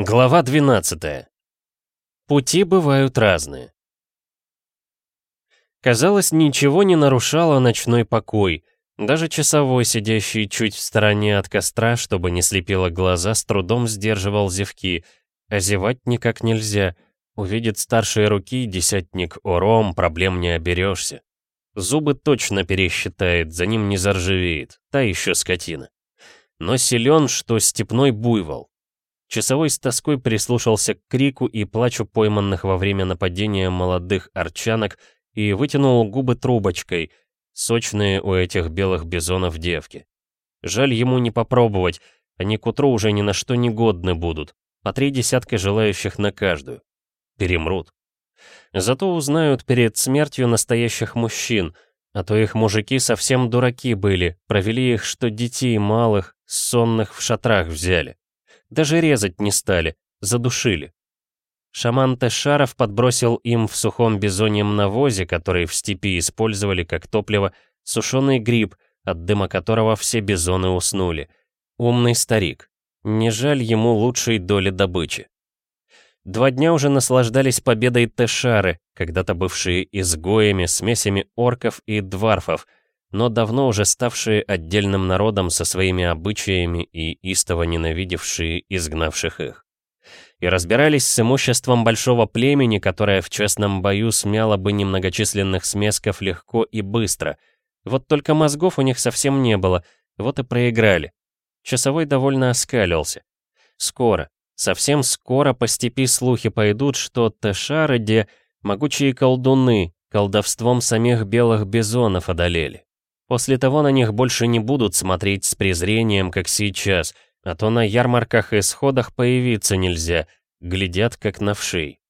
Глава 12. Пути бывают разные. Казалось, ничего не нарушало ночной покой. Даже часовой, сидящий чуть в стороне от костра, чтобы не слепило глаза, с трудом сдерживал зевки. А зевать никак нельзя. Увидит старшие руки десятник Ором, проблем не оберешься. Зубы точно пересчитает, за ним не заржавеет, та еще скотина. Но силен, что степной буйвол, Часовой с тоской прислушался к крику и плачу пойманных во время нападения молодых арчанок и вытянул губы трубочкой, сочные у этих белых бизонов девки. Жаль ему не попробовать, они к утру уже ни на что не годны будут, по три десятка желающих на каждую. Перемрут. Зато узнают перед смертью настоящих мужчин, а то их мужики совсем дураки были, провели их, что детей малых, сонных в шатрах взяли. Даже резать не стали, задушили. Шаман Тэшаров подбросил им в сухом бизоньем навозе, который в степи использовали как топливо, сушеный гриб, от дыма которого все бизоны уснули. Умный старик. Не жаль ему лучшей доли добычи. Два дня уже наслаждались победой Тэшары, когда-то бывшие изгоями, смесями орков и дварфов, но давно уже ставшие отдельным народом со своими обычаями и истово ненавидевшие изгнавших их. И разбирались с имуществом большого племени, которое в честном бою смяло бы немногочисленных смесков легко и быстро. Вот только мозгов у них совсем не было, вот и проиграли. Часовой довольно оскалился. Скоро, совсем скоро по степи слухи пойдут, что Тэшараде могучие колдуны колдовством самих белых бизонов одолели. После того на них больше не будут смотреть с презрением, как сейчас, а то на ярмарках и сходах появиться нельзя, глядят как на вшей.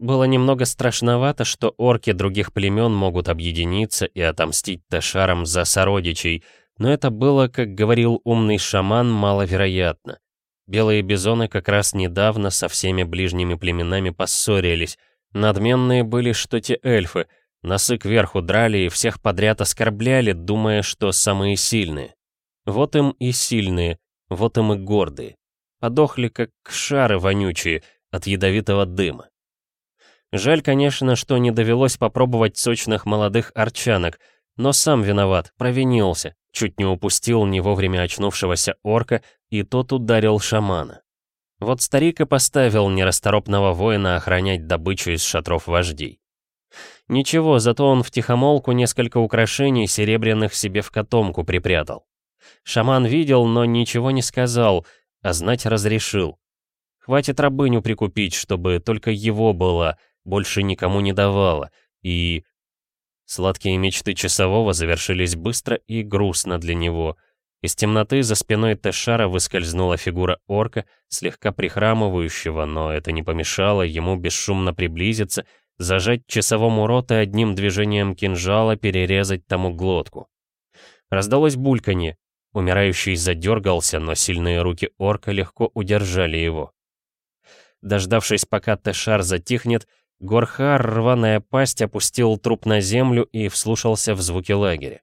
Было немного страшновато, что орки других племен могут объединиться и отомстить Ташарам за сородичей, но это было, как говорил умный шаман, маловероятно. Белые бизоны как раз недавно со всеми ближними племенами поссорились. Надменные были что те эльфы, Носы кверху драли и всех подряд оскорбляли, думая, что самые сильные. Вот им и сильные, вот им и гордые. Подохли, как шары вонючие от ядовитого дыма. Жаль, конечно, что не довелось попробовать сочных молодых арчанок, но сам виноват, провинился, чуть не упустил не вовремя очнувшегося орка, и тот ударил шамана. Вот старик и поставил нерасторопного воина охранять добычу из шатров вождей. Ничего, зато он втихомолку несколько украшений серебряных себе в котомку припрятал. Шаман видел, но ничего не сказал, а знать разрешил. Хватит рабыню прикупить, чтобы только его было, больше никому не давала. И... Сладкие мечты часового завершились быстро и грустно для него. Из темноты за спиной Тэшара выскользнула фигура орка, слегка прихрамывающего, но это не помешало ему бесшумно приблизиться зажать часовому рот и одним движением кинжала перерезать тому глотку. Раздалось бульканье. Умирающий задергался, но сильные руки орка легко удержали его. Дождавшись, пока Тэшар затихнет, Горхар, рваная пасть, опустил труп на землю и вслушался в звуки лагеря.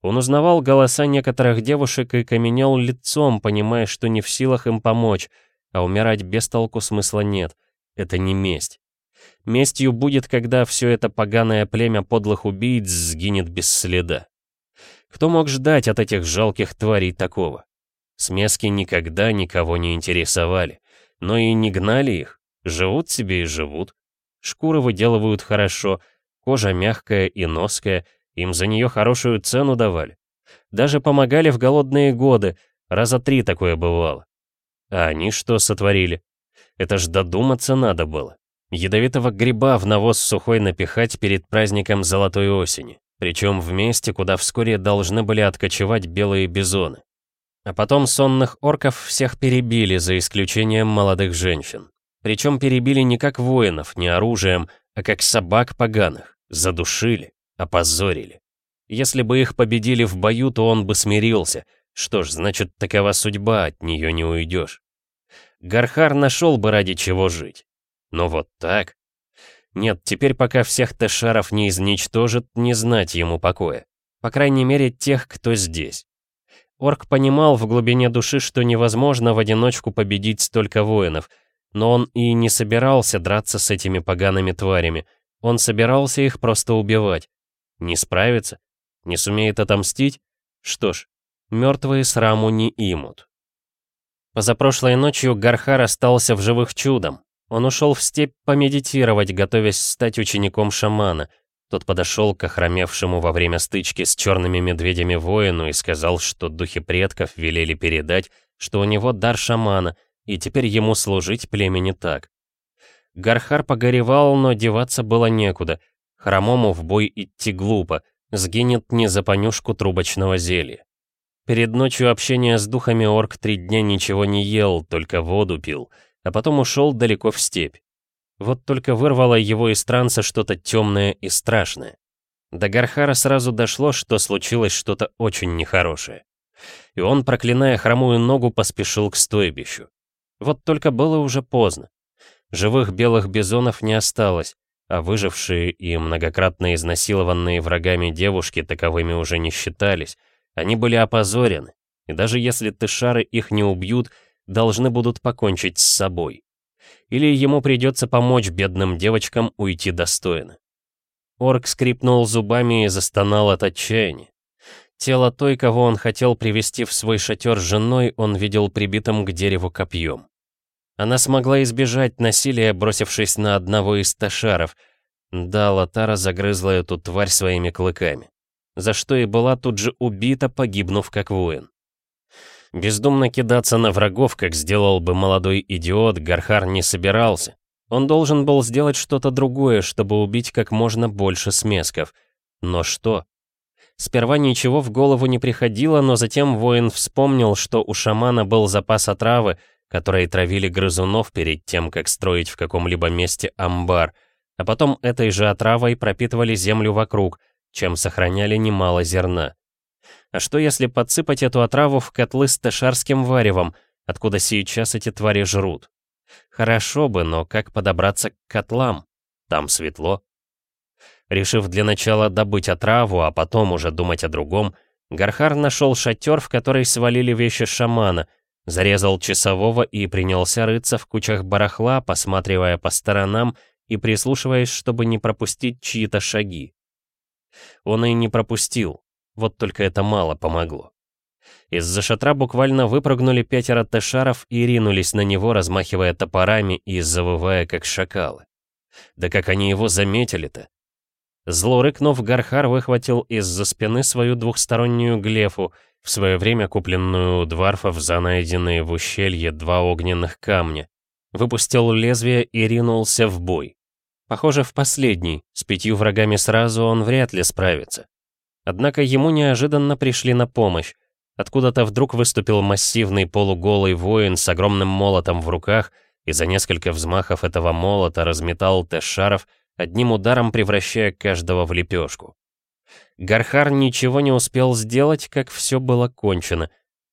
Он узнавал голоса некоторых девушек и каменел лицом, понимая, что не в силах им помочь, а умирать без толку смысла нет. Это не месть. Местью будет, когда все это поганое племя подлых убийц сгинет без следа. Кто мог ждать от этих жалких тварей такого? Смески никогда никого не интересовали, но и не гнали их. Живут себе и живут. Шкуры выделывают хорошо, кожа мягкая и ноская, им за нее хорошую цену давали. Даже помогали в голодные годы, раза три такое бывало. А они что сотворили? Это ж додуматься надо было. Ядовитого гриба в навоз сухой напихать перед праздником золотой осени, причем в месте, куда вскоре должны были откочевать белые бизоны. А потом сонных орков всех перебили, за исключением молодых женщин. Причем перебили не как воинов, не оружием, а как собак поганых. Задушили, опозорили. Если бы их победили в бою, то он бы смирился. Что ж, значит, такова судьба, от нее не уйдешь. Гархар нашел бы ради чего жить. Но вот так? Нет, теперь пока всех Тэшаров не изничтожит, не знать ему покоя. По крайней мере, тех, кто здесь. Орк понимал в глубине души, что невозможно в одиночку победить столько воинов, Но он и не собирался драться с этими погаными тварями. Он собирался их просто убивать. Не справится? Не сумеет отомстить? Что ж, мертвые сраму не имут. Позапрошлой ночью Гархар остался в живых чудом. Он ушел в степь помедитировать, готовясь стать учеником шамана. Тот подошел к охромевшему во время стычки с черными медведями воину и сказал, что духи предков велели передать, что у него дар шамана, и теперь ему служить племени так. Гархар погоревал, но деваться было некуда. Хромому в бой идти глупо, сгинет не за понюшку трубочного зелья. Перед ночью общения с духами орк три дня ничего не ел, только воду пил, а потом ушел далеко в степь. Вот только вырвало его из транса что-то темное и страшное. До Гархара сразу дошло, что случилось что-то очень нехорошее. И он, проклиная хромую ногу, поспешил к стойбищу. Вот только было уже поздно. Живых белых бизонов не осталось, а выжившие и многократно изнасилованные врагами девушки таковыми уже не считались. Они были опозорены, и даже если тышары их не убьют, должны будут покончить с собой. Или ему придется помочь бедным девочкам уйти достойно. Орк скрипнул зубами и застонал от отчаяния. Тело той, кого он хотел привести в свой шатер с женой, он видел прибитым к дереву копьем. Она смогла избежать насилия, бросившись на одного из ташаров. Да, Латара загрызла эту тварь своими клыками. За что и была тут же убита, погибнув как воин. Бездумно кидаться на врагов, как сделал бы молодой идиот, Гархар не собирался. Он должен был сделать что-то другое, чтобы убить как можно больше смесков. Но что? Сперва ничего в голову не приходило, но затем воин вспомнил, что у шамана был запас отравы, которые травили грызунов перед тем, как строить в каком-либо месте амбар, а потом этой же отравой пропитывали землю вокруг, чем сохраняли немало зерна. А что если подсыпать эту отраву в котлы с тешарским варевом, откуда сейчас эти твари жрут? Хорошо бы, но как подобраться к котлам? Там светло. Решив для начала добыть отраву, а потом уже думать о другом, Гархар нашел шатер, в который свалили вещи шамана — Зарезал часового и принялся рыться в кучах барахла, посматривая по сторонам и прислушиваясь, чтобы не пропустить чьи-то шаги. Он и не пропустил, вот только это мало помогло. Из-за шатра буквально выпрыгнули пятеро тэшаров и ринулись на него, размахивая топорами и завывая, как шакалы. Да как они его заметили-то? Зло рыкнув, Гархар выхватил из-за спины свою двухстороннюю глефу в свое время купленную у дварфов за найденные в ущелье два огненных камня. Выпустил лезвие и ринулся в бой. Похоже, в последний, с пятью врагами сразу он вряд ли справится. Однако ему неожиданно пришли на помощь. Откуда-то вдруг выступил массивный полуголый воин с огромным молотом в руках и за несколько взмахов этого молота разметал тэшаров, одним ударом превращая каждого в лепешку. Гархар ничего не успел сделать, как все было кончено.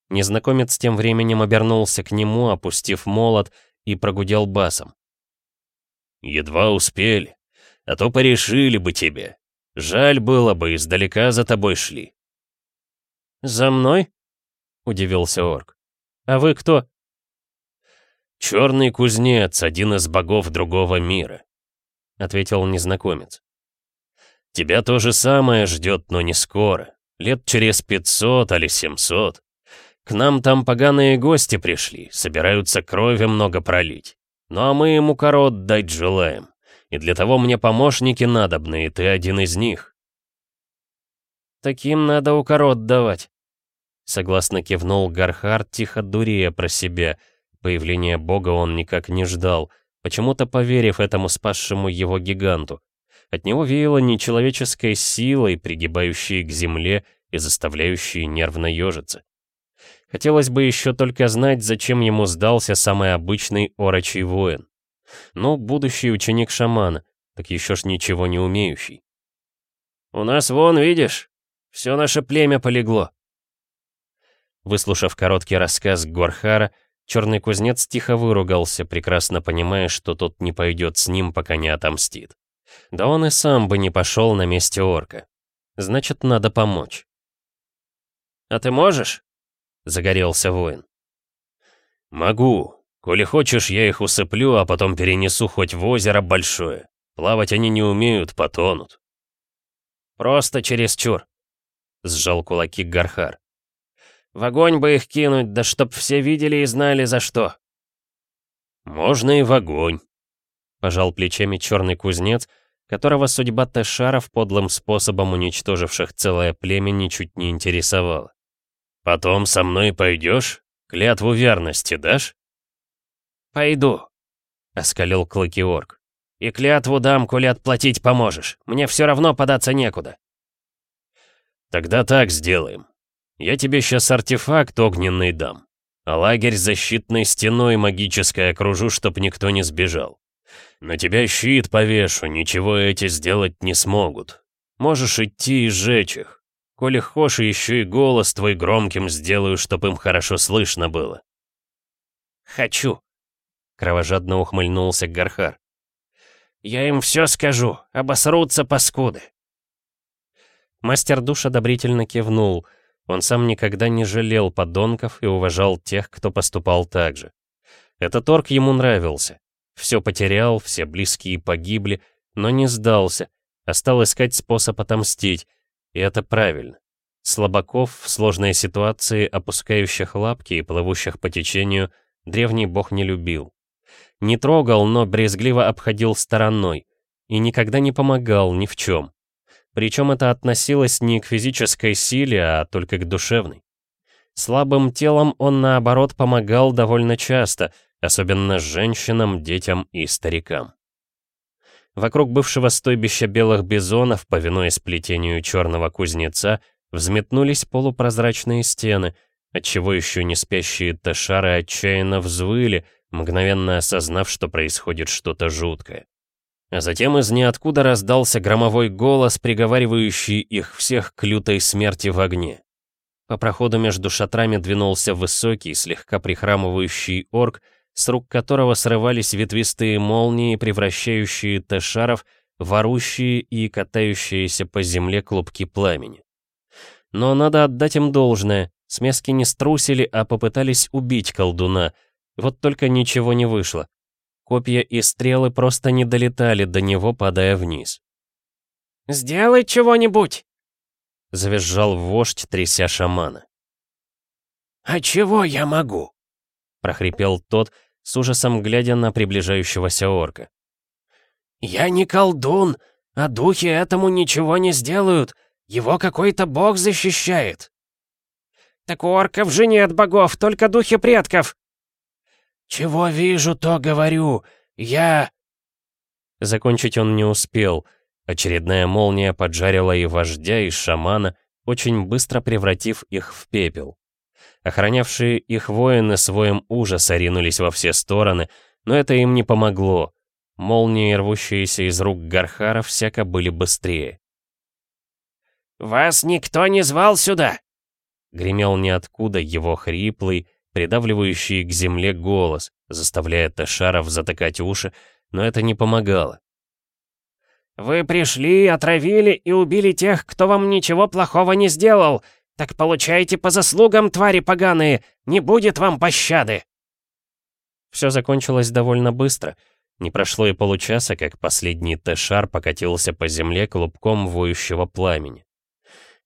Незнакомец тем временем обернулся к нему, опустив молот, и прогудел басом. «Едва успели, а то порешили бы тебе. Жаль было бы, издалека за тобой шли». «За мной?» — удивился орк. «А вы кто?» «Черный кузнец, один из богов другого мира», — ответил незнакомец. Тебя то же самое ждет, но не скоро. Лет через пятьсот или семьсот. К нам там поганые гости пришли, собираются крови много пролить. Ну а мы ему корот дать желаем. И для того мне помощники надобны, и ты один из них. Таким надо укорот давать. Согласно кивнул Гархар, тихо дурея про себя. Появление бога он никак не ждал, почему-то поверив этому спасшему его гиганту. От него веяло нечеловеческой силой, пригибающей к земле и заставляющей нервно ежиться. Хотелось бы еще только знать, зачем ему сдался самый обычный орочий воин. Ну, будущий ученик шамана, так еще ж ничего не умеющий. «У нас вон, видишь, все наше племя полегло». Выслушав короткий рассказ Горхара, черный кузнец тихо выругался, прекрасно понимая, что тот не пойдет с ним, пока не отомстит. Да он и сам бы не пошел на месте орка. Значит, надо помочь. «А ты можешь?» — загорелся воин. «Могу. Коли хочешь, я их усыплю, а потом перенесу хоть в озеро большое. Плавать они не умеют, потонут». «Просто чересчур», — сжал кулаки Гархар. «В огонь бы их кинуть, да чтоб все видели и знали за что». «Можно и в огонь», — пожал плечами черный кузнец, которого судьба Тэшаров, подлым способом уничтоживших целое племя, ничуть не интересовала. «Потом со мной пойдешь? Клятву верности дашь?» «Пойду», — оскалил клыки орк. «И клятву дам, коли отплатить поможешь. Мне все равно податься некуда». «Тогда так сделаем. Я тебе сейчас артефакт огненный дам, а лагерь защитной стеной магической окружу, чтоб никто не сбежал. На тебя щит повешу, ничего эти сделать не смогут. Можешь идти и сжечь их. Коли хошь, еще и голос твой громким сделаю, чтоб им хорошо слышно было». «Хочу», — кровожадно ухмыльнулся Гархар. «Я им все скажу, обосрутся паскуды». Мастер душ одобрительно кивнул. Он сам никогда не жалел подонков и уважал тех, кто поступал так же. Этот орк ему нравился. Все потерял, все близкие погибли, но не сдался, а стал искать способ отомстить. И это правильно. Слабаков в сложной ситуации, опускающих лапки и плывущих по течению, древний бог не любил. Не трогал, но брезгливо обходил стороной. И никогда не помогал ни в чем. Причем это относилось не к физической силе, а только к душевной. Слабым телом он, наоборот, помогал довольно часто — особенно женщинам, детям и старикам. Вокруг бывшего стойбища белых бизонов, повинуясь плетению черного кузнеца, взметнулись полупрозрачные стены, отчего еще не спящие ташары отчаянно взвыли, мгновенно осознав, что происходит что-то жуткое. А затем из ниоткуда раздался громовой голос, приговаривающий их всех к лютой смерти в огне. По проходу между шатрами двинулся высокий, слегка прихрамывающий орк, с рук которого срывались ветвистые молнии, превращающие Тэшаров в орущие и катающиеся по земле клубки пламени. Но надо отдать им должное, смески не струсили, а попытались убить колдуна, вот только ничего не вышло. Копья и стрелы просто не долетали до него, падая вниз. «Сделай чего-нибудь!» — завизжал вождь, тряся шамана. «А чего я могу?» — прохрипел тот, с ужасом глядя на приближающегося орка. «Я не колдун, а духи этому ничего не сделают. Его какой-то бог защищает». «Так у орков же нет богов, только духи предков». «Чего вижу, то говорю. Я...» Закончить он не успел. Очередная молния поджарила и вождя, и шамана, очень быстро превратив их в пепел. Охранявшие их воины своим ужаса ринулись во все стороны, но это им не помогло. Молнии, рвущиеся из рук Гархара, всяко были быстрее. «Вас никто не звал сюда!» Гремел ниоткуда его хриплый, придавливающий к земле голос, заставляя Ташаров затыкать уши, но это не помогало. «Вы пришли, отравили и убили тех, кто вам ничего плохого не сделал. «Так получайте по заслугам, твари поганые! Не будет вам пощады!» Все закончилось довольно быстро. Не прошло и получаса, как последний Тэшар покатился по земле клубком воющего пламени.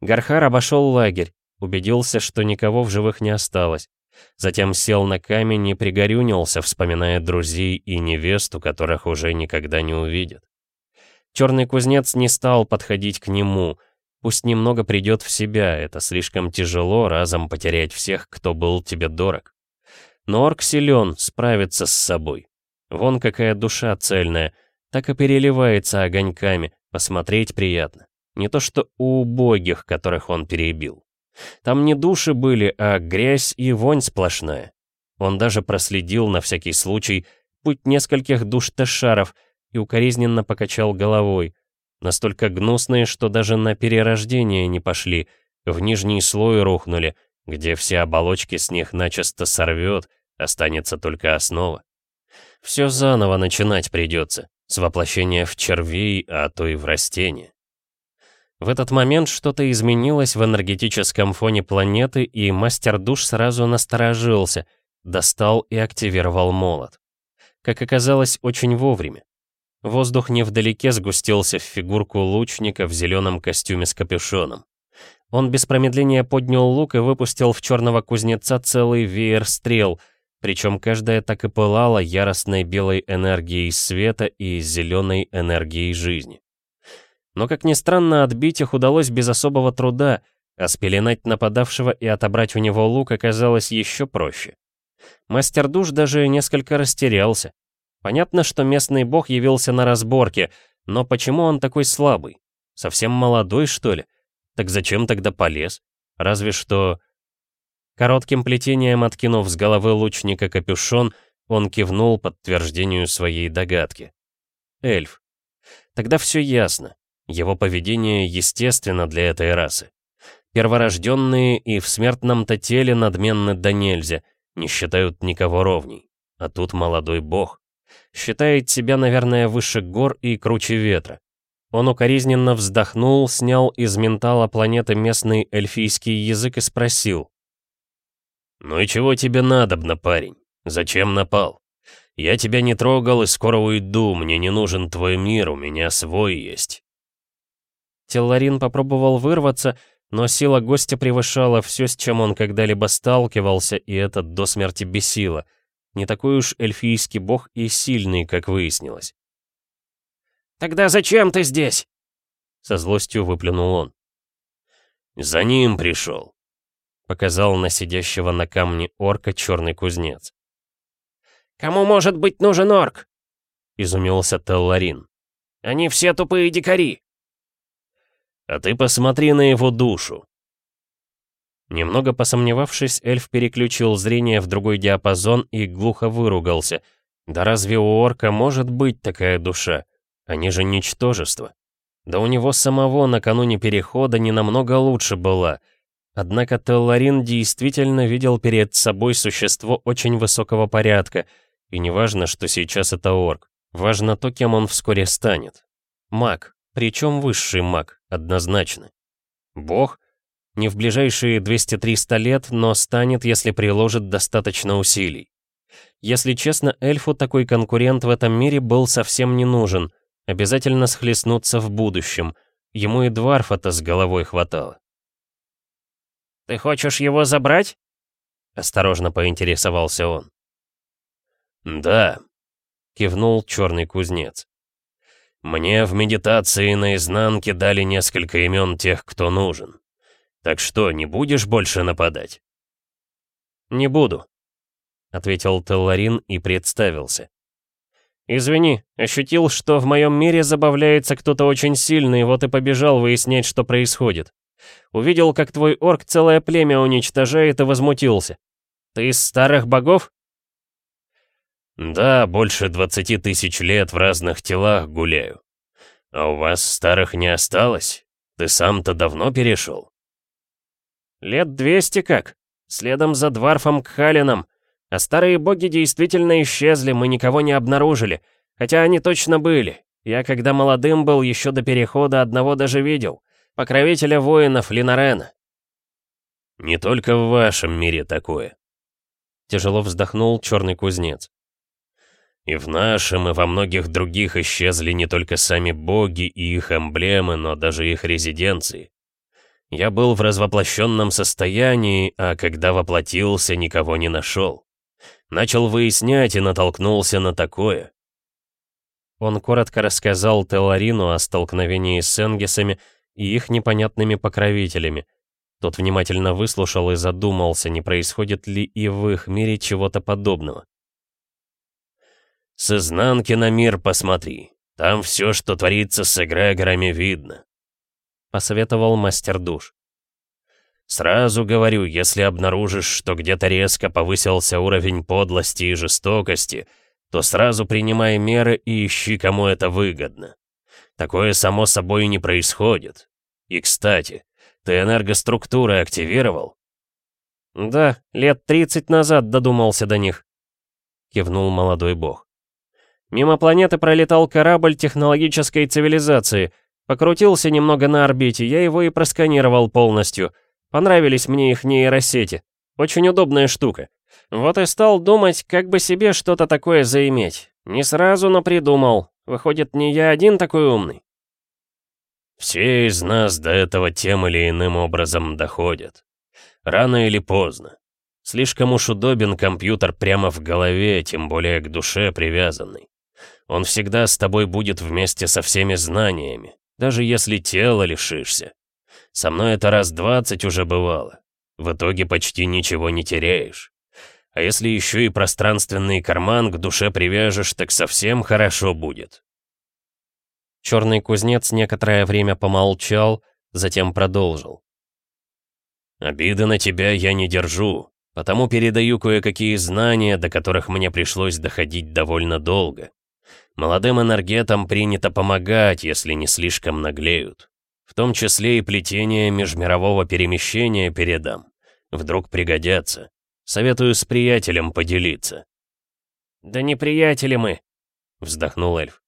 Гархар обошел лагерь, убедился, что никого в живых не осталось. Затем сел на камень и пригорюнился, вспоминая друзей и невесту, которых уже никогда не увидит. Черный кузнец не стал подходить к нему — Пусть немного придет в себя, это слишком тяжело разом потерять всех, кто был тебе дорог. Но орк силен, справится с собой. Вон какая душа цельная, так и переливается огоньками, посмотреть приятно. Не то что у убогих, которых он перебил. Там не души были, а грязь и вонь сплошная. Он даже проследил на всякий случай путь нескольких душ Тэшаров и укоризненно покачал головой, Настолько гнусные, что даже на перерождение не пошли, в нижний слой рухнули, где все оболочки с них начисто сорвет, останется только основа. Все заново начинать придется, с воплощения в червей, а то и в растения. В этот момент что-то изменилось в энергетическом фоне планеты, и мастер душ сразу насторожился, достал и активировал молот. Как оказалось, очень вовремя. Воздух невдалеке сгустился в фигурку лучника в зеленом костюме с капюшоном. Он без промедления поднял лук и выпустил в черного кузнеца целый веер стрел, причем каждая так и пылала яростной белой энергией света и зеленой энергией жизни. Но, как ни странно, отбить их удалось без особого труда, а спеленать нападавшего и отобрать у него лук оказалось еще проще. Мастер душ даже несколько растерялся. Понятно, что местный бог явился на разборке, но почему он такой слабый? Совсем молодой, что ли? Так зачем тогда полез? Разве что... Коротким плетением откинув с головы лучника капюшон, он кивнул подтверждению своей догадки. Эльф. Тогда все ясно. Его поведение естественно для этой расы. Перворожденные и в смертном-то теле надменны до нельзя, не считают никого ровней. А тут молодой бог. Считает себя, наверное, выше гор и круче ветра. Он укоризненно вздохнул, снял из ментала планеты местный эльфийский язык и спросил. «Ну и чего тебе надобно, парень? Зачем напал? Я тебя не трогал и скоро уйду, мне не нужен твой мир, у меня свой есть». Телларин попробовал вырваться, но сила гостя превышала все, с чем он когда-либо сталкивался, и это до смерти бесило. Не такой уж эльфийский бог и сильный, как выяснилось. «Тогда зачем ты здесь?» Со злостью выплюнул он. «За ним пришел», — показал на сидящего на камне орка черный кузнец. «Кому может быть нужен орк?» — изумился Телларин. «Они все тупые дикари». А ты посмотри на его душу. Немного посомневавшись, эльф переключил зрение в другой диапазон и глухо выругался. Да разве у орка может быть такая душа? Они же ничтожество. Да у него самого накануне перехода не намного лучше была. Однако Телларин действительно видел перед собой существо очень высокого порядка, и не важно, что сейчас это орк. Важно то, кем он вскоре станет. Маг, причем высший маг, однозначно. Бог? Не в ближайшие 200-300 лет, но станет, если приложит достаточно усилий. Если честно, эльфу такой конкурент в этом мире был совсем не нужен. Обязательно схлестнуться в будущем. Ему и дварфа-то с головой хватало. «Ты хочешь его забрать?» Осторожно поинтересовался он. «Да», — кивнул черный кузнец. Мне в медитации наизнанке дали несколько имен тех, кто нужен. Так что, не будешь больше нападать? Не буду, ответил Телларин и представился. «Извини, ощутил, что в моем мире забавляется кто-то очень сильный, вот и побежал выяснять, что происходит. Увидел, как твой орк целое племя уничтожает и возмутился. Ты из старых богов?» «Да, больше двадцати тысяч лет в разных телах гуляю. А у вас старых не осталось? Ты сам-то давно перешел?» «Лет двести как. Следом за Дварфом Кхалином. А старые боги действительно исчезли, мы никого не обнаружили. Хотя они точно были. Я, когда молодым был, еще до перехода одного даже видел. Покровителя воинов Линарена». «Не только в вашем мире такое», — тяжело вздохнул черный кузнец. И в нашем, и во многих других исчезли не только сами боги и их эмблемы, но даже их резиденции. Я был в развоплощенном состоянии, а когда воплотился, никого не нашел. Начал выяснять и натолкнулся на такое. Он коротко рассказал Теларину о столкновении с Энгесами и их непонятными покровителями. Тот внимательно выслушал и задумался, не происходит ли и в их мире чего-то подобного. С изнанки на мир посмотри. Там все, что творится с эгрегорами, видно. Посоветовал мастер душ. Сразу говорю, если обнаружишь, что где-то резко повысился уровень подлости и жестокости, то сразу принимай меры и ищи, кому это выгодно. Такое само собой не происходит. И, кстати, ты энергоструктуры активировал? Да, лет 30 назад додумался до них. Кивнул молодой бог. Мимо планеты пролетал корабль технологической цивилизации. Покрутился немного на орбите, я его и просканировал полностью. Понравились мне их нейросети. Очень удобная штука. Вот и стал думать, как бы себе что-то такое заиметь. Не сразу, но придумал. Выходит, не я один такой умный. Все из нас до этого тем или иным образом доходят. Рано или поздно. Слишком уж удобен компьютер прямо в голове, тем более к душе привязанный. Он всегда с тобой будет вместе со всеми знаниями, даже если тело лишишься. Со мной это раз двадцать уже бывало. В итоге почти ничего не теряешь. А если еще и пространственный карман к душе привяжешь, так совсем хорошо будет. Черный кузнец некоторое время помолчал, затем продолжил. «Обиды на тебя я не держу, потому передаю кое-какие знания, до которых мне пришлось доходить довольно долго. Молодым энергетам принято помогать, если не слишком наглеют. В том числе и плетение межмирового перемещения передам. Вдруг пригодятся. Советую с приятелем поделиться». «Да не приятели мы», — вздохнул эльф.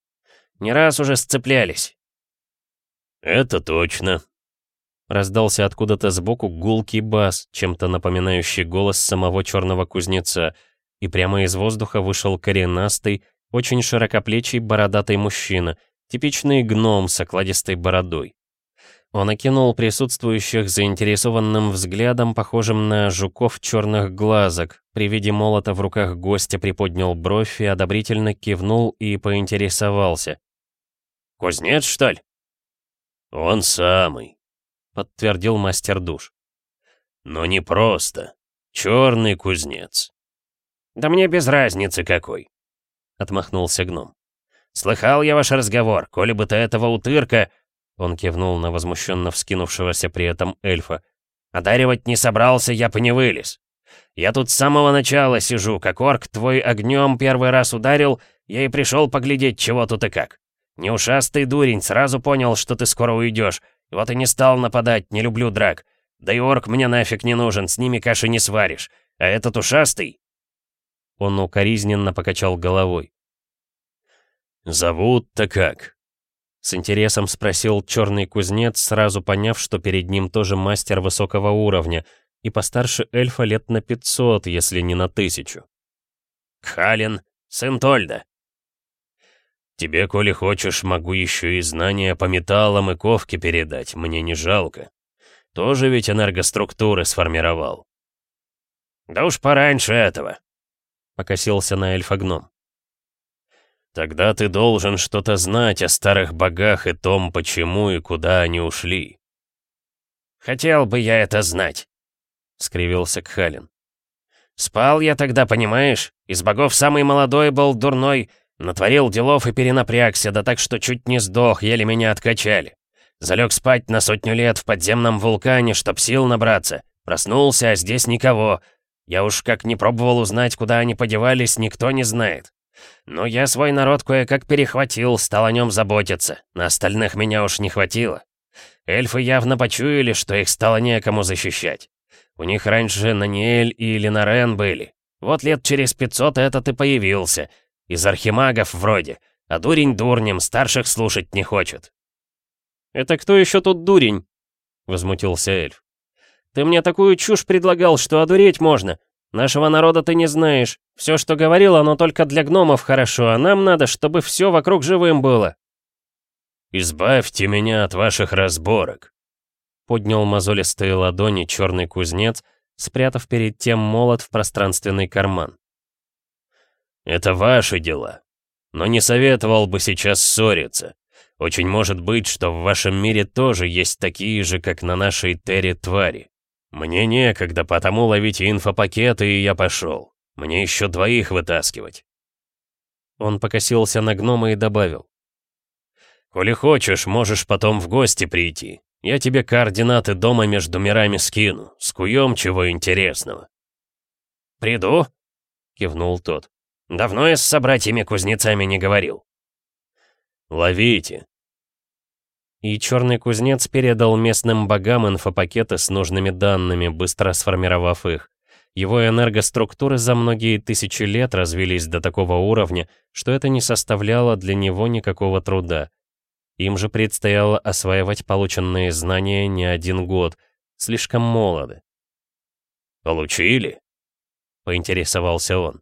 «Не раз уже сцеплялись». «Это точно», Раздался откуда-то сбоку гулкий бас, чем-то напоминающий голос самого черного кузнеца, и прямо из воздуха вышел коренастый, очень широкоплечий бородатый мужчина, типичный гном с окладистой бородой. Он окинул присутствующих заинтересованным взглядом, похожим на жуков черных глазок. При виде молота в руках гостя приподнял бровь и одобрительно кивнул и поинтересовался. «Кузнец, что ли?» «Он самый», — подтвердил мастер душ. «Но не просто. Черный кузнец». «Да мне без разницы какой», — отмахнулся гном. «Слыхал я ваш разговор. Коли бы ты этого утырка...» Он кивнул на возмущенно вскинувшегося при этом эльфа. «Одаривать не собрался, я по не вылез. Я тут с самого начала сижу, как орк твой огнем первый раз ударил, я и пришел поглядеть, чего тут и как. Неушастый дурень, сразу понял, что ты скоро уйдешь, вот и не стал нападать, не люблю драк. Да и орк мне нафиг не нужен, с ними каши не сваришь. А этот ушастый...» Он укоризненно покачал головой. «Зовут-то как?» С интересом спросил черный кузнец, сразу поняв, что перед ним тоже мастер высокого уровня, и постарше эльфа лет на 500, если не на тысячу. «Кхалин, сын Тольда». «Тебе, коли хочешь, могу еще и знания по металлам и ковке передать, мне не жалко. Тоже ведь энергоструктуры сформировал». «Да уж пораньше этого», — покосился на эльфа-гном. Тогда ты должен что-то знать о старых богах и том, почему и куда они ушли. Хотел бы я это знать, скривился Кхалин. Спал я тогда, понимаешь? Из богов самый молодой был дурной, натворил делов и перенапрягся, да так, что чуть не сдох, еле меня откачали. Залег спать на сотню лет в подземном вулкане, чтоб сил набраться. Проснулся, а здесь никого. Я уж как не пробовал узнать, куда они подевались, никто не знает. Но я свой народ кое-как перехватил, стал о нем заботиться. На остальных меня уж не хватило. Эльфы явно почуяли, что их стало некому защищать. У них раньше Наниэль и Ленарен были. Вот лет через пятьсот этот и появился. Из архимагов вроде. А дурень дурнем, старших слушать не хочет. «Это кто еще тут дурень?» — возмутился эльф. «Ты мне такую чушь предлагал, что одуреть можно. Нашего народа ты не знаешь. Все, что говорил, оно только для гномов хорошо, а нам надо, чтобы все вокруг живым было». «Избавьте меня от ваших разборок», — поднял мозолистые ладони черный кузнец, спрятав перед тем молот в пространственный карман. «Это ваши дела, но не советовал бы сейчас ссориться. Очень может быть, что в вашем мире тоже есть такие же, как на нашей Терре, твари. «Мне некогда, потому ловите инфопакеты, и я пошел. Мне еще двоих вытаскивать». Он покосился на гнома и добавил. «Коли хочешь, можешь потом в гости прийти. Я тебе координаты дома между мирами скину. Скуем чего интересного». «Приду?» — кивнул тот. «Давно я с собратьями-кузнецами не говорил». «Ловите», и черный кузнец передал местным богам инфопакеты с нужными данными, быстро сформировав их. Его энергоструктуры за многие тысячи лет развились до такого уровня, что это не составляло для него никакого труда. Им же предстояло осваивать полученные знания не один год, слишком молоды. «Получили?» поинтересовался он.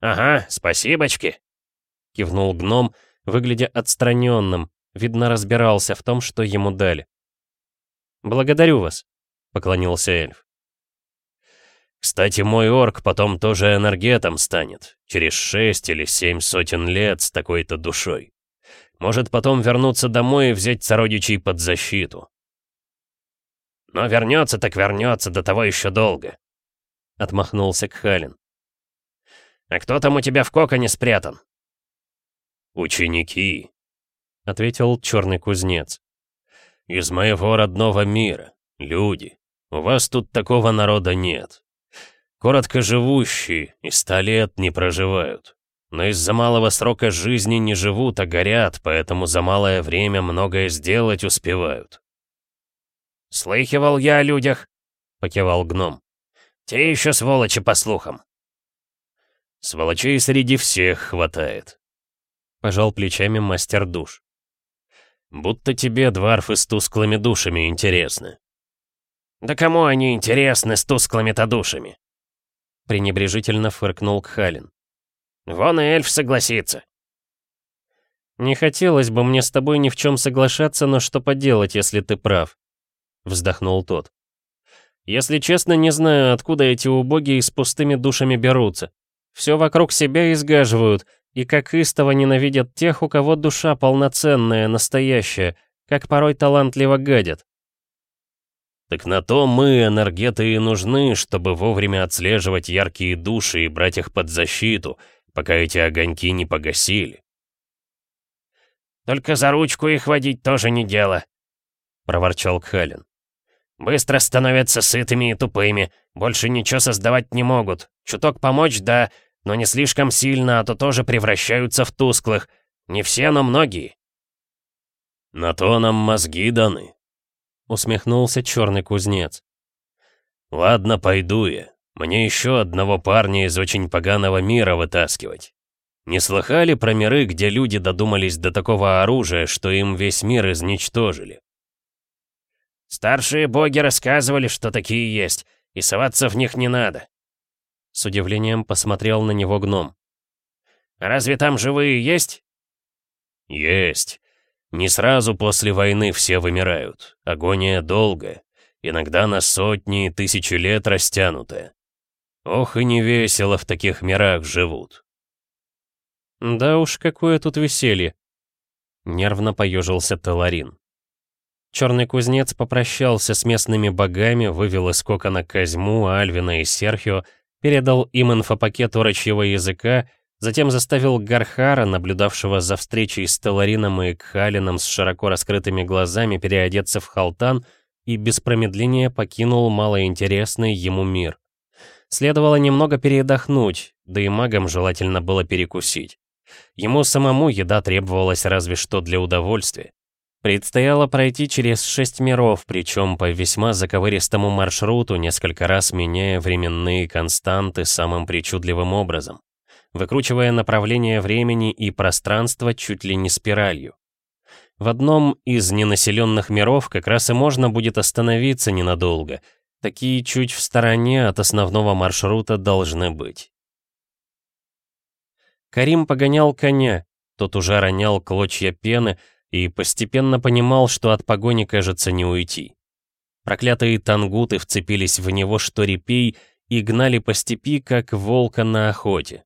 «Ага, спасибочки», — кивнул гном, выглядя отстраненным, видно, разбирался в том, что ему дали. «Благодарю вас», — поклонился эльф. «Кстати, мой орк потом тоже энергетом станет, через шесть или семь сотен лет с такой-то душой. Может потом вернуться домой и взять сородичей под защиту». «Но вернется так вернется, до того еще долго», — отмахнулся Кхалин. «А кто там у тебя в коконе спрятан?» «Ученики», — ответил черный кузнец. «Из моего родного мира. Люди. У вас тут такого народа нет. Коротко живущие и ста лет не проживают. Но из-за малого срока жизни не живут, а горят, поэтому за малое время многое сделать успевают». «Слыхивал я о людях», — покивал гном. «Те еще сволочи по слухам». Сволочей среди всех хватает. Пожал плечами мастер душ. Будто тебе дварфы с тусклыми душами интересны. Да кому они интересны с тусклыми-то душами? Пренебрежительно фыркнул Кхалин. Вон и эльф согласится. Не хотелось бы мне с тобой ни в чем соглашаться, но что поделать, если ты прав? Вздохнул тот. Если честно, не знаю, откуда эти убогие с пустыми душами берутся. Все вокруг себя изгаживают, и как истово ненавидят тех, у кого душа полноценная, настоящая, как порой талантливо гадят. Так на то мы, энергеты, и нужны, чтобы вовремя отслеживать яркие души и брать их под защиту, пока эти огоньки не погасили. «Только за ручку их водить тоже не дело», — проворчал Кхалин. «Быстро становятся сытыми и тупыми, больше ничего создавать не могут. Чуток помочь, да, но не слишком сильно, а то тоже превращаются в тусклых. Не все, но многие. «На то нам мозги даны», — усмехнулся черный кузнец. «Ладно, пойду я. Мне еще одного парня из очень поганого мира вытаскивать. Не слыхали про миры, где люди додумались до такого оружия, что им весь мир изничтожили?» «Старшие боги рассказывали, что такие есть, и соваться в них не надо», с удивлением посмотрел на него гном. «Разве там живые есть?» «Есть. Не сразу после войны все вымирают. Агония долгая. Иногда на сотни и тысячи лет растянутая. Ох и не весело в таких мирах живут». «Да уж, какое тут веселье!» Нервно поежился Таларин. Черный кузнец попрощался с местными богами, вывел из кокона Козьму, Альвина и Серхио, передал им инфопакет урочьего языка, затем заставил Гархара, наблюдавшего за встречей с Теларином и Кхалином с широко раскрытыми глазами, переодеться в халтан и без промедления покинул малоинтересный ему мир. Следовало немного передохнуть, да и магам желательно было перекусить. Ему самому еда требовалась разве что для удовольствия. Предстояло пройти через шесть миров, причем по весьма заковыристому маршруту, несколько раз меняя временные константы самым причудливым образом, выкручивая направление времени и пространства чуть ли не спиралью. В одном из ненаселенных миров как раз и можно будет остановиться ненадолго. Такие чуть в стороне от основного маршрута должны быть. Карим погонял коня, тот уже ронял клочья пены, и постепенно понимал, что от погони, кажется, не уйти. Проклятые тангуты вцепились в него что репей и гнали по степи, как волка на охоте.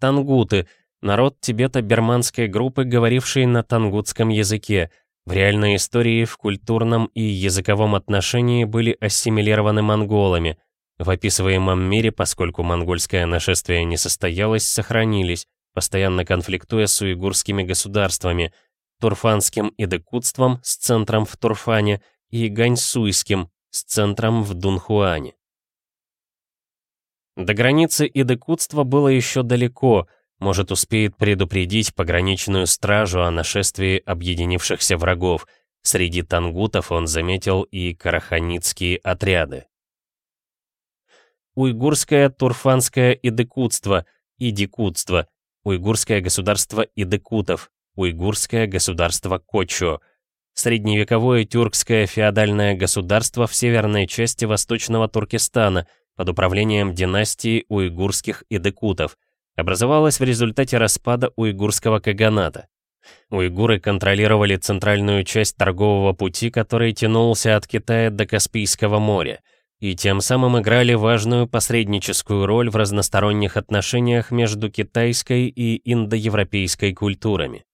Тангуты — народ тибето-берманской группы, говоривший на тангутском языке, в реальной истории в культурном и языковом отношении были ассимилированы монголами, в описываемом мире, поскольку монгольское нашествие не состоялось, сохранились, постоянно конфликтуя с уйгурскими государствами, турфанским идекутством с центром в Турфане и ганьсуйским с центром в Дунхуане. До границы идекутства было еще далеко, может успеет предупредить пограничную стражу о нашествии объединившихся врагов. Среди тангутов он заметил и караханицкие отряды. Уйгурское турфанское идекутство, идикутство уйгурское государство идекутов, уйгурское государство Кочо, средневековое тюркское феодальное государство в северной части восточного Туркестана, под управлением династии уйгурских идекутов, образовалась в результате распада уйгурского каганата. Уйгуры контролировали центральную часть торгового пути, который тянулся от Китая до Каспийского моря, и тем самым играли важную посредническую роль в разносторонних отношениях между китайской и индоевропейской культурами.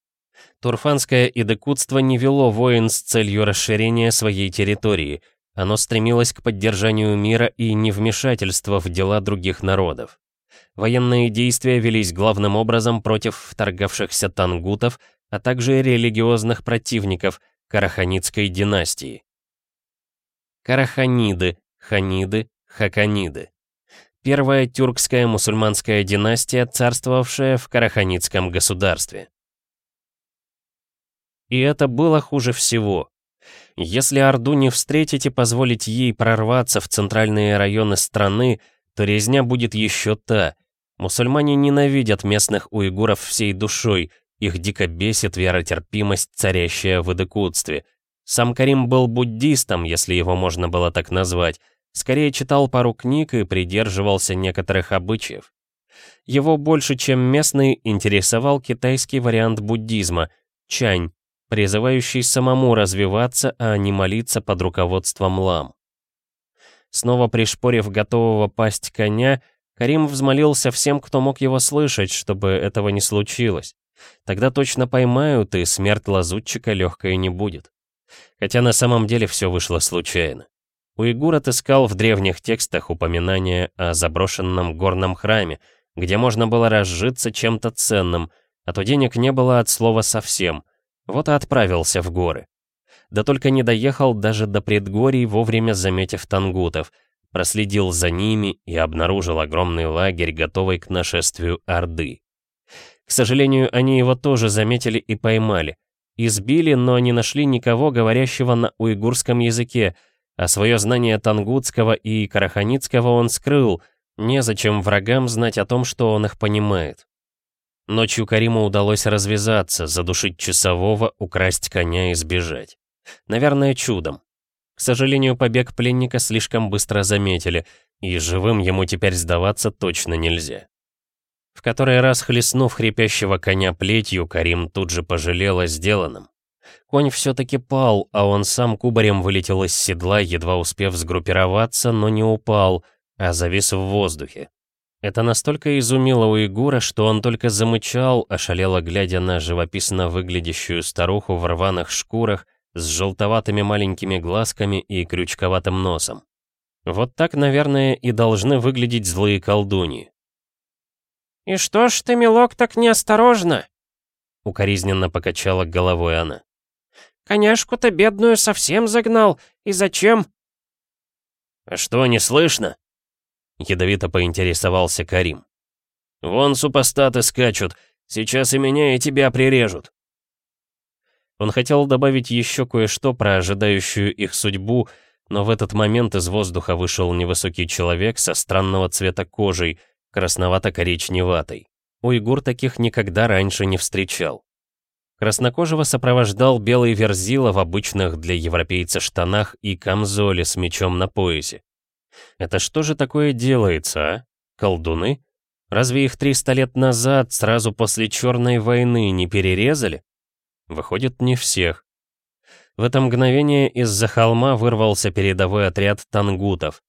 Турфанское идекутство не вело войн с целью расширения своей территории, оно стремилось к поддержанию мира и невмешательства в дела других народов. Военные действия велись главным образом против вторгавшихся тангутов, а также религиозных противников Караханидской династии. Караханиды, Ханиды, Хаканиды. Первая тюркская мусульманская династия, царствовавшая в Караханидском государстве. И это было хуже всего. Если Орду не встретить и позволить ей прорваться в центральные районы страны, то резня будет еще та. Мусульмане ненавидят местных уйгуров всей душой, их дико бесит веротерпимость, царящая в идыкутстве. Сам Карим был буддистом, если его можно было так назвать, скорее читал пару книг и придерживался некоторых обычаев. Его больше, чем местный, интересовал китайский вариант буддизма — чань, призывающий самому развиваться, а не молиться под руководством лам. Снова пришпорив готового пасть коня, Карим взмолился всем, кто мог его слышать, чтобы этого не случилось. Тогда точно поймают, и смерть лазутчика легкой не будет. Хотя на самом деле все вышло случайно. Уйгур отыскал в древних текстах упоминание о заброшенном горном храме, где можно было разжиться чем-то ценным, а то денег не было от слова совсем. Вот и отправился в горы. Да только не доехал даже до предгорий, вовремя заметив тангутов, проследил за ними и обнаружил огромный лагерь, готовый к нашествию Орды. К сожалению, они его тоже заметили и поймали. Избили, но не нашли никого, говорящего на уйгурском языке, а свое знание тангутского и караханицкого он скрыл, незачем врагам знать о том, что он их понимает. Ночью Кариму удалось развязаться, задушить часового, украсть коня и сбежать. Наверное, чудом. К сожалению, побег пленника слишком быстро заметили, и живым ему теперь сдаваться точно нельзя. В который раз хлестнув хрипящего коня плетью, Карим тут же пожалел о сделанном. Конь все-таки пал, а он сам кубарем вылетел из седла, едва успев сгруппироваться, но не упал, а завис в воздухе. Это настолько изумило уйгура, что он только замычал, ошалело глядя на живописно выглядящую старуху в рваных шкурах с желтоватыми маленькими глазками и крючковатым носом. Вот так, наверное, и должны выглядеть злые колдуньи. «И что ж ты, милок, так неосторожно?» Укоризненно покачала головой она. «Коняшку-то бедную совсем загнал. И зачем?» «А что, не слышно?» Ядовито поинтересовался Карим. «Вон супостаты скачут. Сейчас и меня, и тебя прирежут». Он хотел добавить еще кое-что про ожидающую их судьбу, но в этот момент из воздуха вышел невысокий человек со странного цвета кожей — красновато-коричневатой. Уйгур таких никогда раньше не встречал. Краснокожего сопровождал белый верзила в обычных для европейца штанах и камзоле с мечом на поясе. Это что же такое делается, а? Колдуны? Разве их 300 лет назад, сразу после Черной войны, не перерезали? Выходит, не всех. В это мгновение из-за холма вырвался передовой отряд тангутов.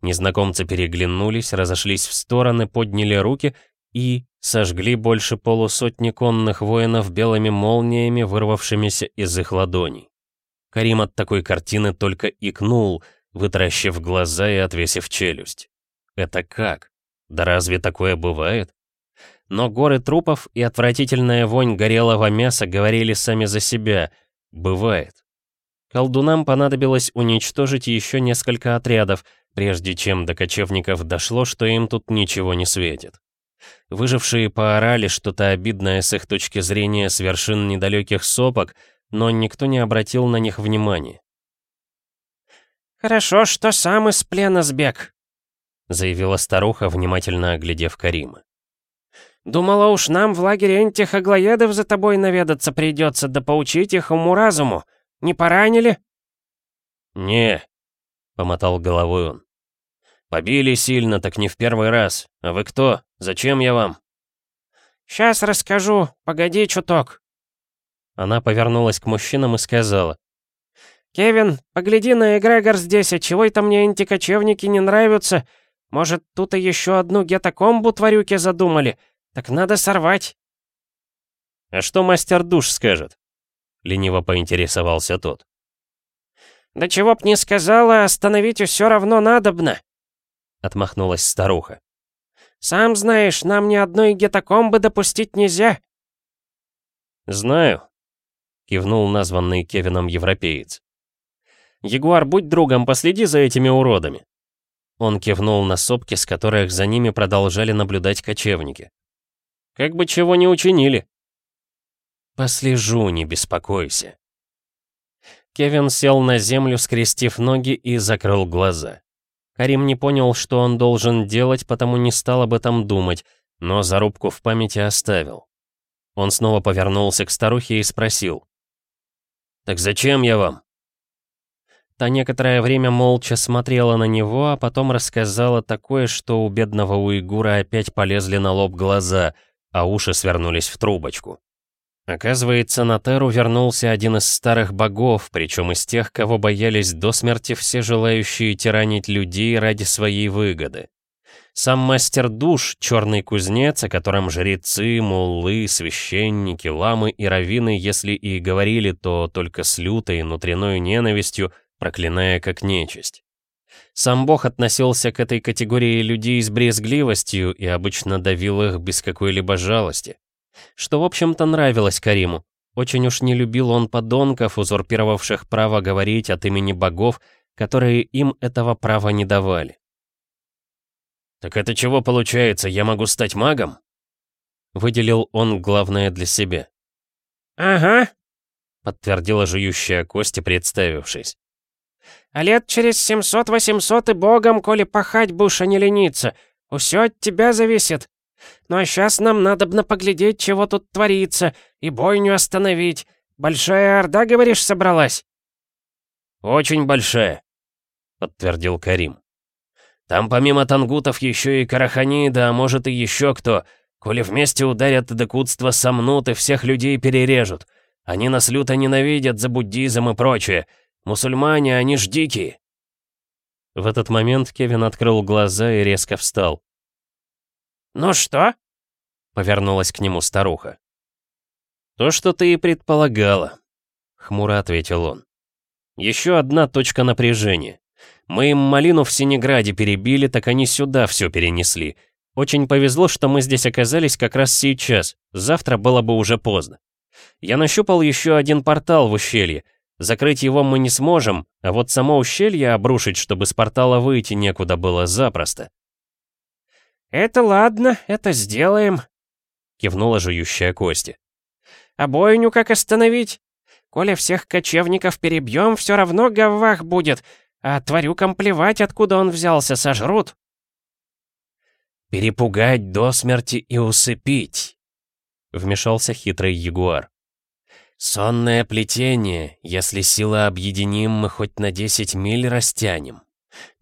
Незнакомцы переглянулись, разошлись в стороны, подняли руки и сожгли больше полусотни конных воинов белыми молниями, вырвавшимися из их ладоней. Карим от такой картины только икнул, вытаращив глаза и отвесив челюсть. Это как? Да разве такое бывает? Но горы трупов и отвратительная вонь горелого мяса говорили сами за себя. Бывает. Колдунам понадобилось уничтожить еще несколько отрядов — прежде чем до кочевников дошло, что им тут ничего не светит. Выжившие поорали что-то обидное с их точки зрения с вершин недалеких сопок, но никто не обратил на них внимания. «Хорошо, что сам из плена сбег», — заявила старуха, внимательно оглядев Карима. «Думала уж нам в лагере этих аглоедов за тобой наведаться придется, да поучить их уму-разуму. Не поранили?» «Не», — помотал головой он. «Побили сильно, так не в первый раз. А вы кто? Зачем я вам?» «Сейчас расскажу. Погоди чуток». Она повернулась к мужчинам и сказала. «Кевин, погляди на эгрегор здесь, а чего это мне антикочевники не нравятся? Может, тут и еще одну гетокомбу тварюки задумали? Так надо сорвать». «А что мастер душ скажет?» Лениво поинтересовался тот. «Да чего б не сказала, остановить все равно надобно», Отмахнулась старуха. «Сам знаешь, нам ни одной гетокомбы допустить нельзя». «Знаю», — кивнул названный Кевином европеец. «Ягуар, будь другом, последи за этими уродами». Он кивнул на сопки, с которых за ними продолжали наблюдать кочевники. «Как бы чего не учинили». «Послежу, не беспокойся». Кевин сел на землю, скрестив ноги и закрыл глаза. Карим не понял, что он должен делать, потому не стал об этом думать, но зарубку в памяти оставил. Он снова повернулся к старухе и спросил. «Так зачем я вам?» Та некоторое время молча смотрела на него, а потом рассказала такое, что у бедного уйгура опять полезли на лоб глаза, а уши свернулись в трубочку. Оказывается, на Теру вернулся один из старых богов, причем из тех, кого боялись до смерти все желающие тиранить людей ради своей выгоды. Сам мастер душ, черный кузнец, о котором жрецы, муллы, священники, ламы и раввины, если и говорили, то только с лютой внутренней ненавистью, проклиная как нечисть. Сам бог относился к этой категории людей с брезгливостью и обычно давил их без какой-либо жалости. Что, в общем-то, нравилось Кариму. Очень уж не любил он подонков, узурпировавших право говорить от имени богов, которые им этого права не давали. «Так это чего получается, я могу стать магом?» Выделил он главное для себя. «Ага», — подтвердила жующая Кости, представившись. «А лет через семьсот-восемьсот и богом, коли пахать будешь, а не лениться. Усё от тебя зависит. Ну а сейчас нам надобно поглядеть, чего тут творится, и бойню остановить. Большая орда, говоришь, собралась?» «Очень большая», — подтвердил Карим. «Там помимо тангутов еще и караханида, а может и еще кто. Коли вместе ударят, докудство сомнут и всех людей перережут. Они нас люто ненавидят за буддизм и прочее. Мусульмане, они ж дикие». В этот момент Кевин открыл глаза и резко встал. «Ну что?» — повернулась к нему старуха. «То, что ты и предполагала», — хмуро ответил он. «Еще одна точка напряжения. Мы им малину в Синеграде перебили, так они сюда все перенесли. Очень повезло, что мы здесь оказались как раз сейчас. Завтра было бы уже поздно. Я нащупал еще один портал в ущелье. Закрыть его мы не сможем, а вот само ущелье обрушить, чтобы с портала выйти некуда было запросто. «Это ладно, это сделаем», — кивнула жующая Кости. «А бойню как остановить? Коли всех кочевников перебьем, все равно гавах будет, а тварюкам плевать, откуда он взялся, сожрут». «Перепугать до смерти и усыпить», — вмешался хитрый ягуар. «Сонное плетение, если силы объединим, мы хоть на 10 миль растянем.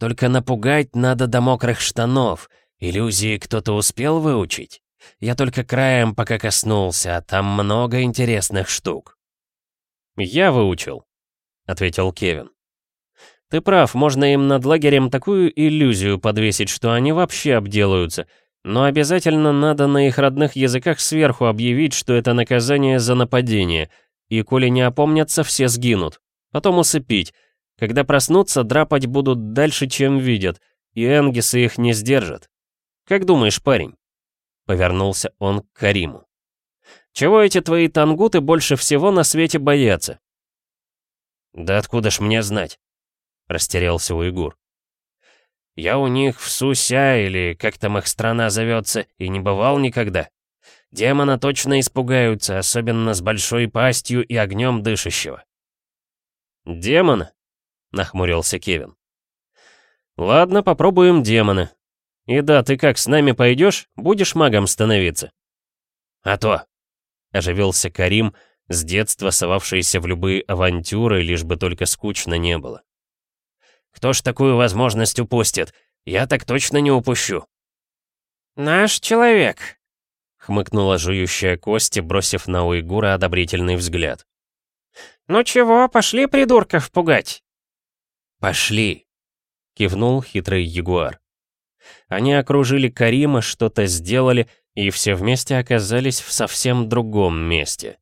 Только напугать надо до мокрых штанов, Иллюзии кто-то успел выучить? Я только краем пока коснулся, а там много интересных штук. «Я выучил», — ответил Кевин. «Ты прав, можно им над лагерем такую иллюзию подвесить, что они вообще обделаются, но обязательно надо на их родных языках сверху объявить, что это наказание за нападение, и коли не опомнятся, все сгинут. Потом усыпить. Когда проснутся, драпать будут дальше, чем видят, и энгисы их не сдержат. Как думаешь, парень?» Повернулся он к Кариму. «Чего эти твои тангуты больше всего на свете боятся?» «Да откуда ж мне знать?» Растерялся уйгур. «Я у них в Суся, или как там их страна зовется, и не бывал никогда. Демона точно испугаются, особенно с большой пастью и огнем дышащего». «Демона?» — нахмурился Кевин. «Ладно, попробуем демона. И да, ты как, с нами пойдешь? Будешь магом становиться?» «А то!» — оживился Карим, с детства совавшийся в любые авантюры, лишь бы только скучно не было. «Кто ж такую возможность упустит? Я так точно не упущу». «Наш человек», — хмыкнула жующая кости, бросив на уйгура одобрительный взгляд. «Ну чего, пошли придурков пугать?» «Пошли», — кивнул хитрый ягуар. Они окружили Карима, что-то сделали, и все вместе оказались в совсем другом месте.